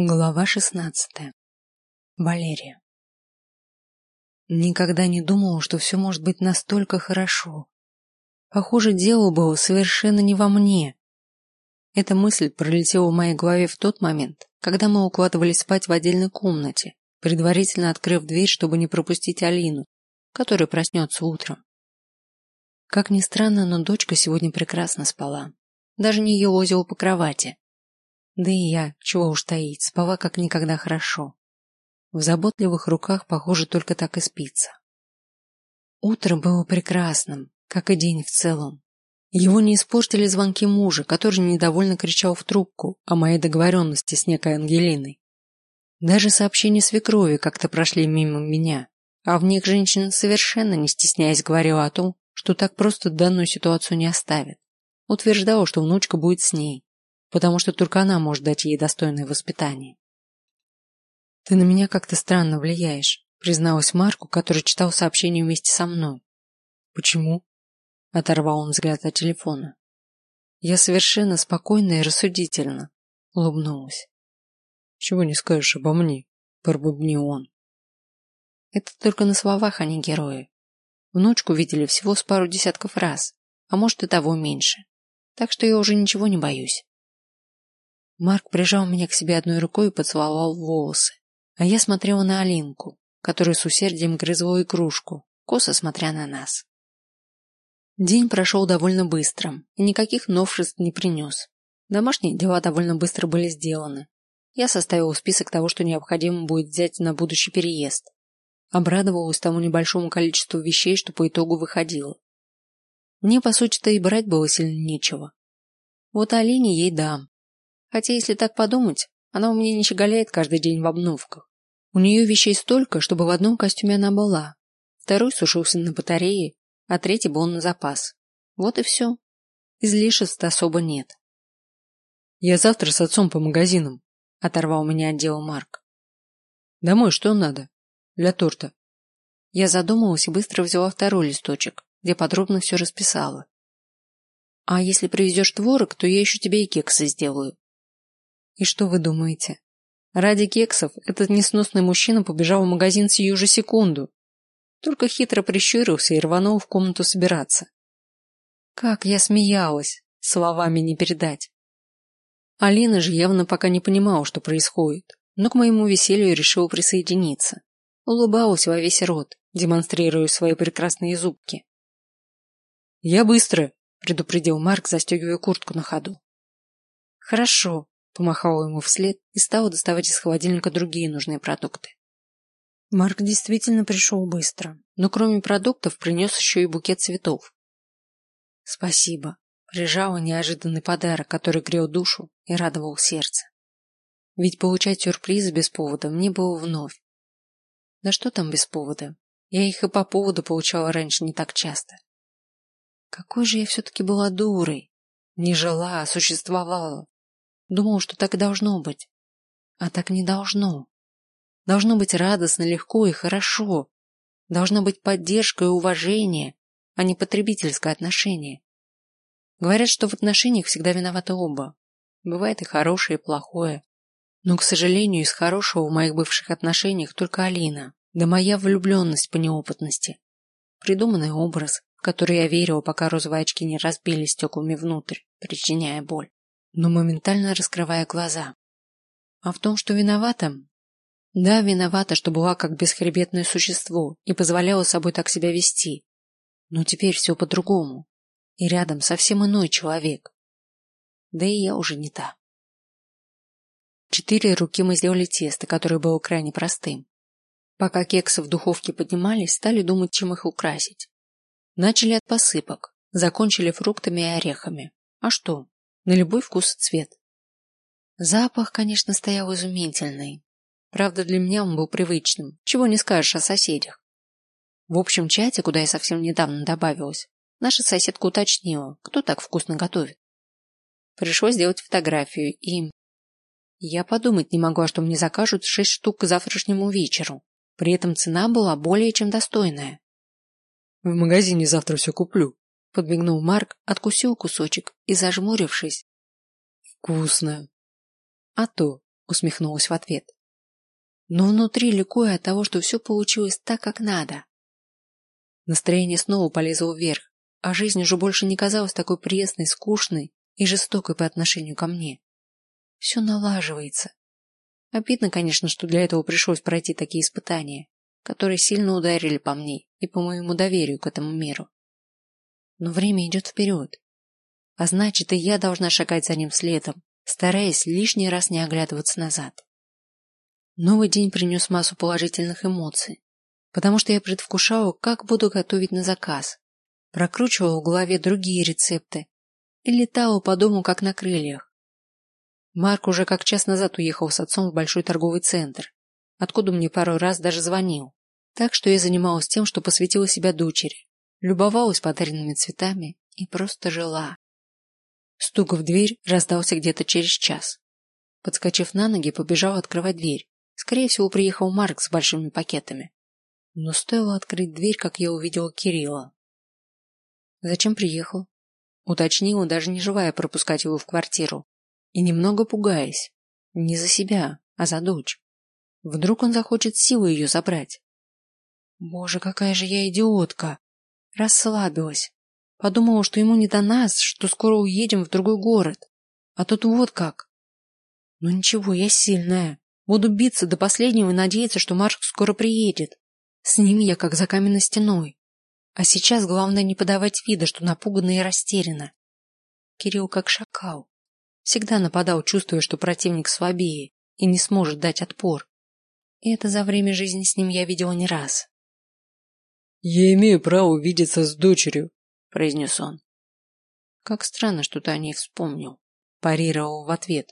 Глава шестнадцатая. Валерия. Никогда не думала, что все может быть настолько хорошо. Похоже, дело было совершенно не во мне. Эта мысль пролетела в моей голове в тот момент, когда мы укладывались спать в отдельной комнате, предварительно открыв дверь, чтобы не пропустить Алину, которая проснется утром. Как ни странно, но дочка сегодня прекрасно спала. Даже не елозила по кровати, да и я, чего уж таить, спала как никогда хорошо. В заботливых руках, похоже, только так и спится. Утро было прекрасным, как и день в целом. Его не испортили звонки мужа, который недовольно кричал в трубку о моей договоренности с некой Ангелиной. Даже сообщения свекрови как-то прошли мимо меня, а в них женщина совершенно не стесняясь говорила о том, что так просто данную ситуацию не оставит. Утверждала, что внучка будет с ней, потому что только она может дать ей достойное воспитание. Ты на меня как-то странно влияешь, призналась Марку, который читал сообщение вместе со мной. Почему? Оторвал он взгляд от телефона. Я совершенно спокойна и рассудительна, улыбнулась. Чего не скажешь обо мне, пробубнил он. Это только на словах, а не герои. Внучку видели всего с пару десятков раз, а может и того меньше. Так что я уже ничего не боюсь. Марк прижал меня к себе одной рукой и поцеловал волосы, а я смотрела на Алинку, которая с усердием грызла игрушку, косо смотря на нас. День прошел довольно быстро и никаких новшеств не принес. Домашние дела довольно быстро были сделаны. Я составила список того, что необходимо будет взять на будущий переезд. Обрадовалась тому небольшому количеству вещей, что по итогу выходило. Мне, по сути-то, и брать было сильно нечего. Вот Алине ей дам, Хотя, если так подумать, она у меня не щеголяет каждый день в обновках. У нее вещей столько, чтобы в одном костюме она была. Второй сушился на батарее, а третий был на запас. Вот и все. Излишеств особо нет. Я завтра с отцом по магазинам, оторвал меня от дела Марк. Домой что надо? Для торта. Я задумалась и быстро взяла второй листочек, где подробно все расписала. А если привезешь творог, то я еще тебе и кексы сделаю. И что вы думаете? Ради кексов этот несносный мужчина побежал в магазин сию же секунду. Только хитро прищурился и рванул в комнату собираться. Как я смеялась, словами не передать. Алина же явно пока не понимала, что происходит, но к моему веселью решила присоединиться. Улыбалась во весь рот, демонстрируя свои прекрасные зубки. Я быстро, предупредил Марк, застегивая куртку на ходу. Хорошо, помахала ему вслед и стала доставать из холодильника другие нужные продукты. Марк действительно пришел быстро, но кроме продуктов принес еще и букет цветов. Спасибо. Прижала неожиданный подарок, который грел душу и радовал сердце. Ведь получать сюрпризы без повода мне было вновь. Да что там без повода? Я их и по поводу получала раньше не так часто. Какой же я все-таки была дурой! Не жила, а существовала. Думал, что так и должно быть. А так не должно. Должно быть радостно, легко и хорошо. Должна быть поддержка и уважение, а не потребительское отношение. Говорят, что в отношениях всегда виноваты оба. Бывает и хорошее, и плохое. Но, к сожалению, из хорошего в моих бывших отношениях только Алина, да моя влюбленность по неопытности. Придуманный образ, в который я верила, пока розовые очки не разбились стеклами внутрь, причиняя боль но моментально раскрывая глаза. А в том, что виновата? Да, виновата, что была как бесхребетное существо и позволяла собой так себя вести. Но теперь все по-другому. И рядом совсем иной человек. Да и я уже не та. Четыре руки мы сделали тесто, которое было крайне простым. Пока кексы в духовке поднимались, стали думать, чем их украсить. Начали от посыпок, закончили фруктами и орехами. А что? На любой вкус и цвет. Запах, конечно, стоял изумительный. Правда, для меня он был привычным. Чего не скажешь о соседях. В общем чате, куда я совсем недавно добавилась, наша соседка уточнила, кто так вкусно готовит. Пришлось сделать фотографию и я подумать не могла, что мне закажут шесть штук к завтрашнему вечеру. При этом цена была более чем достойная. В магазине завтра все куплю, подмигнул Марк, откусил кусочек и, зажмурившись, вкусно. А то усмехнулась в ответ. Но внутри ликуя от того, что все получилось так, как надо. Настроение снова полезло вверх, а жизнь уже больше не казалась такой пресной, скучной и жестокой по отношению ко мне. Все налаживается. Обидно, конечно, что для этого пришлось пройти такие испытания, которые сильно ударили по мне и по моему доверию к этому миру. Но время идет вперед, а значит, и я должна шагать за ним следом, стараясь лишний раз не оглядываться назад. Новый день принес массу положительных эмоций, потому что я предвкушала, как буду готовить на заказ, прокручивала в голове другие рецепты и летала по дому как на крыльях. Марк уже как час назад уехал с отцом в большой торговый центр, откуда мне пару раз даже звонил, так что я занималась тем, что посвятила себя дочери, любовалась подаренными цветами и просто жила. Стук в дверь раздался где-то через час. Подскочив на ноги, побежал открывать дверь. Скорее всего, приехал Марк с большими пакетами. Но стоило открыть дверь, как я увидела Кирилла. Зачем приехал? Уточнила, даже не желая пропускать его в квартиру. И немного пугаясь. Не за себя, а за дочь. Вдруг он захочет силой ее забрать. Боже, какая же я идиотка! Расслабилась. Подумала, что ему не до нас, что скоро уедем в другой город. А тут вот как. Ну ничего, я сильная. Буду биться до последнего и надеяться, что Марк скоро приедет. С ним я как за каменной стеной. А сейчас главное не подавать вида, что напугана и растеряна. Кирилл как шакал. Всегда нападал, чувствуя, что противник слабее и не сможет дать отпор. И это за время жизни с ним я видела не раз. Я имею право увидеться с дочерью, — произнес он. Как странно, что ты о ней вспомнил. Парировал в ответ.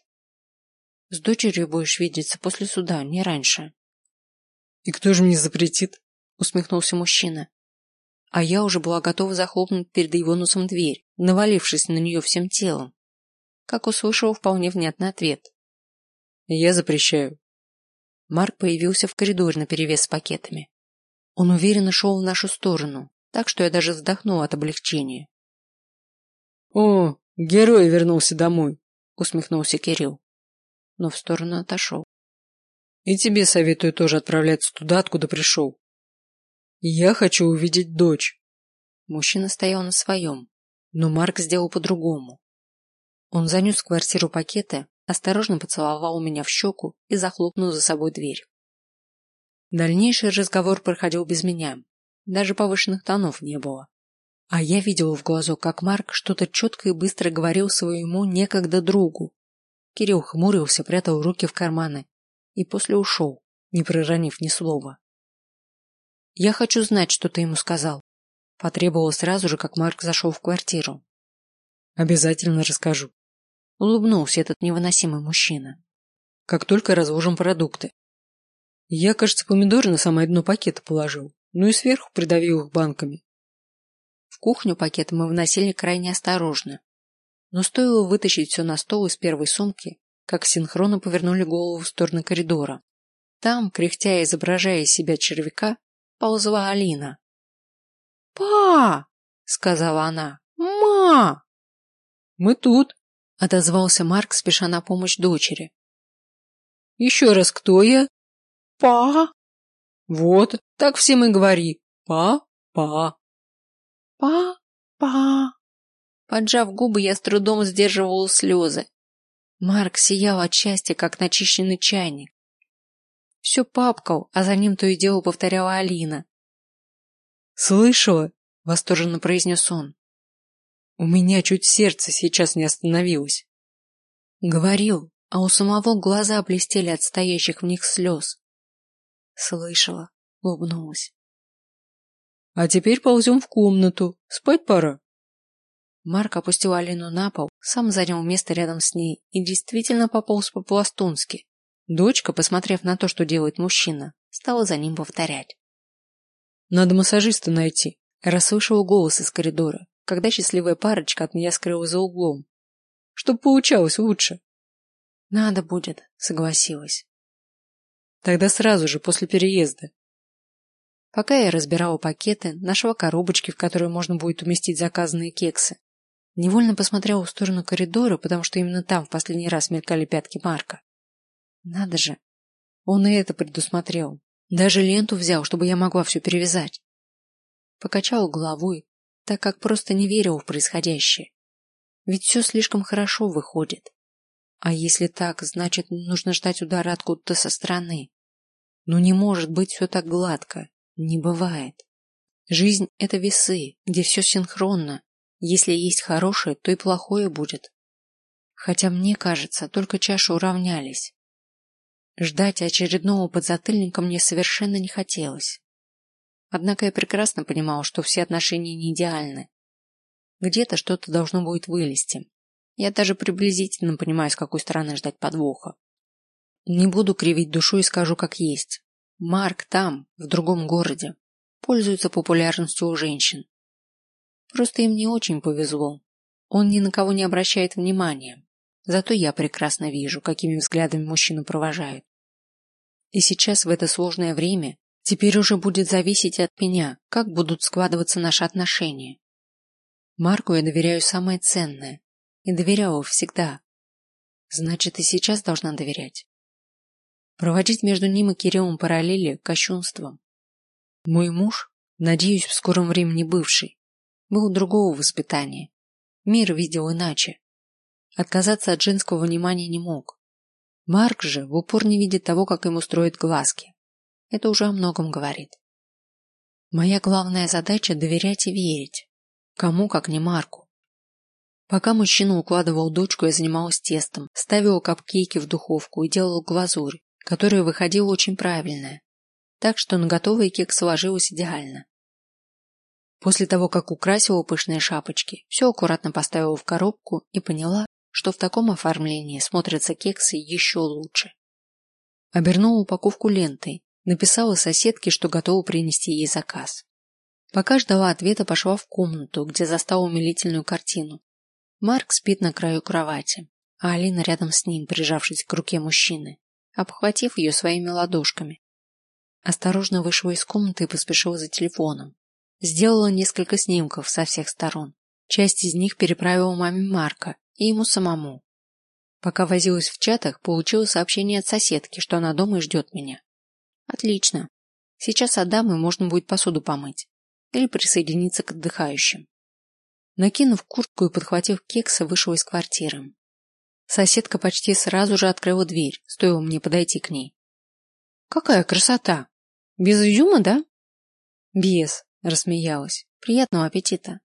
С дочерью будешь видеться после суда, не раньше. И кто же мне запретит? Усмехнулся мужчина. А я уже была готова захлопнуть перед его носом дверь, навалившись на нее всем телом. Как услышал вполне внятный ответ. Я запрещаю. Марк появился в коридоре наперевес с пакетами. Он уверенно шел в нашу сторону, так что я даже вздохнул от облегчения. О, герой вернулся домой, усмехнулся Кирилл, но в сторону отошел. И тебе советую тоже отправляться туда, откуда пришел. Я хочу увидеть дочь. Мужчина стоял на своем, но Марк сделал по-другому. Он занес в квартиру пакеты, осторожно поцеловал меня в щеку и захлопнул за собой дверь. Дальнейший разговор проходил без меня, даже повышенных тонов не было. А я видела в глазу, как Марк что-то четко и быстро говорил своему некогда другу. Кирилл хмурился, прятал руки в карманы и после ушел, не проронив ни слова. Я хочу знать, что ты ему сказал. Потребовал сразу же, как Марк зашел в квартиру. Обязательно расскажу. Улыбнулся этот невыносимый мужчина. Как только разложим продукты. Я, кажется, помидоры на самое дно пакета положил ну и сверху придавил их банками. В кухню пакеты мы вносили крайне осторожно. Но стоило вытащить все на стол из первой сумки, как синхронно повернули голову в сторону коридора. Там, кряхтя и изображая из себя червяка, ползла Алина. «Па!» — сказала она. «Ма!» «Мы тут!» — отозвался Марк, спеша на помощь дочери. «Еще раз, кто я?» «Па!» Вот, так всем и говори. Па-па. Па-па. Поджав губы, я с трудом сдерживал слезы. Марк сиял от счастья, как начищенный чайник. Все папкал, а за ним то и дело повторяла Алина. «Слышала?» — восторженно произнес он. «У меня чуть сердце сейчас не остановилось». Говорил, а у самого глаза блестели от стоящих в них слез. Слышала, улыбнулась. А теперь ползем в комнату. Спать пора. Марк опустил Алину на пол, сам занял место рядом с ней и действительно пополз по-пластунски. Дочка, посмотрев на то, что делает мужчина, стала за ним повторять. Надо массажиста найти. Расслышала голос из коридора, когда счастливая парочка от меня скрылась за углом. Чтоб получалось лучше. Надо будет, согласилась. Тогда сразу же, после переезда. Пока я разбирала пакеты, нашла коробочки, в которые можно будет уместить заказанные кексы. Невольно посмотрела в сторону коридора, потому что именно там в последний раз мелькали пятки Марка. Надо же. Он и это предусмотрел. Даже ленту взял, чтобы я могла все перевязать. Покачал головой, так как просто не верил в происходящее. Ведь все слишком хорошо выходит. А если так, значит, нужно ждать удара откуда-то со стороны. Но не может быть все так гладко. Не бывает. Жизнь – это весы, где все синхронно. Если есть хорошее, то и плохое будет. Хотя мне кажется, только чаши уравнялись. Ждать очередного подзатыльника мне совершенно не хотелось. Однако я прекрасно понимал, что все отношения не идеальны. Где-то что-то должно будет вылезти. Я даже приблизительно понимаю, с какой стороны ждать подвоха. Не буду кривить душу и скажу как есть. Марк там, в другом городе, пользуется популярностью у женщин. Просто им не очень повезло. Он ни на кого не обращает внимания. Зато я прекрасно вижу, какими взглядами мужчину провожают. И сейчас в это сложное время теперь уже будет зависеть от меня, как будут складываться наши отношения. Марку я доверяю самое ценное и доверяла всегда. Значит, и сейчас должна доверять. Проводить между ним и Кириллом параллели – кощунством. Мой муж, надеюсь, в скором времени бывший, был другого воспитания. Мир видел иначе. Отказаться от женского внимания не мог. Марк же в упор не видит того, как ему строят глазки. Это уже о многом говорит. Моя главная задача – доверять и верить. Кому, как не Марку. Пока мужчина укладывал дочку, я занималась тестом, ставила капкейки в духовку и делала глазурь, которая выходила очень правильная. Так что на готовый кекс сложилось идеально. После того, как украсила пышные шапочки, все аккуратно поставила в коробку и поняла, что в таком оформлении смотрятся кексы еще лучше. Обернула упаковку лентой, написала соседке, что готова принести ей заказ. Пока ждала ответа, пошла в комнату, где застала умилительную картину. Марк спит на краю кровати, а Алина рядом с ним, прижавшись к руке мужчины, обхватив ее своими ладошками. Осторожно вышла из комнаты и поспешила за телефоном. Сделала несколько снимков со всех сторон. Часть из них переправила маме Марка, и ему самому. Пока возилась в чатах, получила сообщение от соседки, что она дома и ждет меня. Отлично. Сейчас отдам, и можно будет посуду помыть. Или присоединиться к отдыхающим. Накинув куртку и подхватив кекса, вышел из квартиры. Соседка почти сразу же открыла дверь, стоило мне подойти к ней. Какая красота! Без изюма, да? Без, рассмеялась. Приятного аппетита.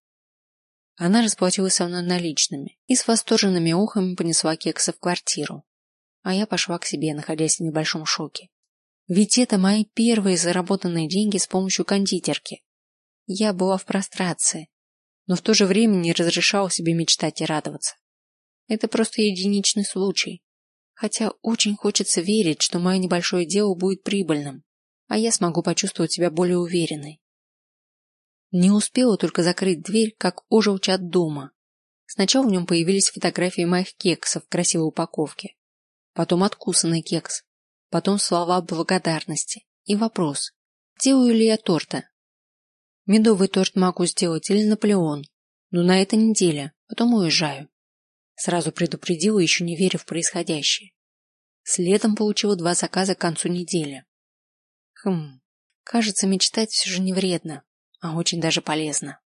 Она расплатилась со мной наличными и с восторженными ухами понесла кексы в квартиру. А я пошла к себе, находясь в небольшом шоке. Ведь это мои первые заработанные деньги с помощью кондитерки. Я была в прострации, но в то же время не разрешала себе мечтать и радоваться. Это просто единичный случай. Хотя очень хочется верить, что мое небольшое дело будет прибыльным, а я смогу почувствовать себя более уверенной. Не успела только закрыть дверь, как ожил чат дома. Сначала в нем появились фотографии моих кексов в красивой упаковке. Потом откусанный кекс. Потом слова благодарности. И вопрос. Делаю ли я торта? Медовый торт могу сделать или Наполеон. Но на этой неделе. Потом уезжаю. Сразу предупредила, еще не веря в происходящее. Следом получила два заказа к концу недели. Хм, кажется, мечтать все же не вредно а очень даже полезно.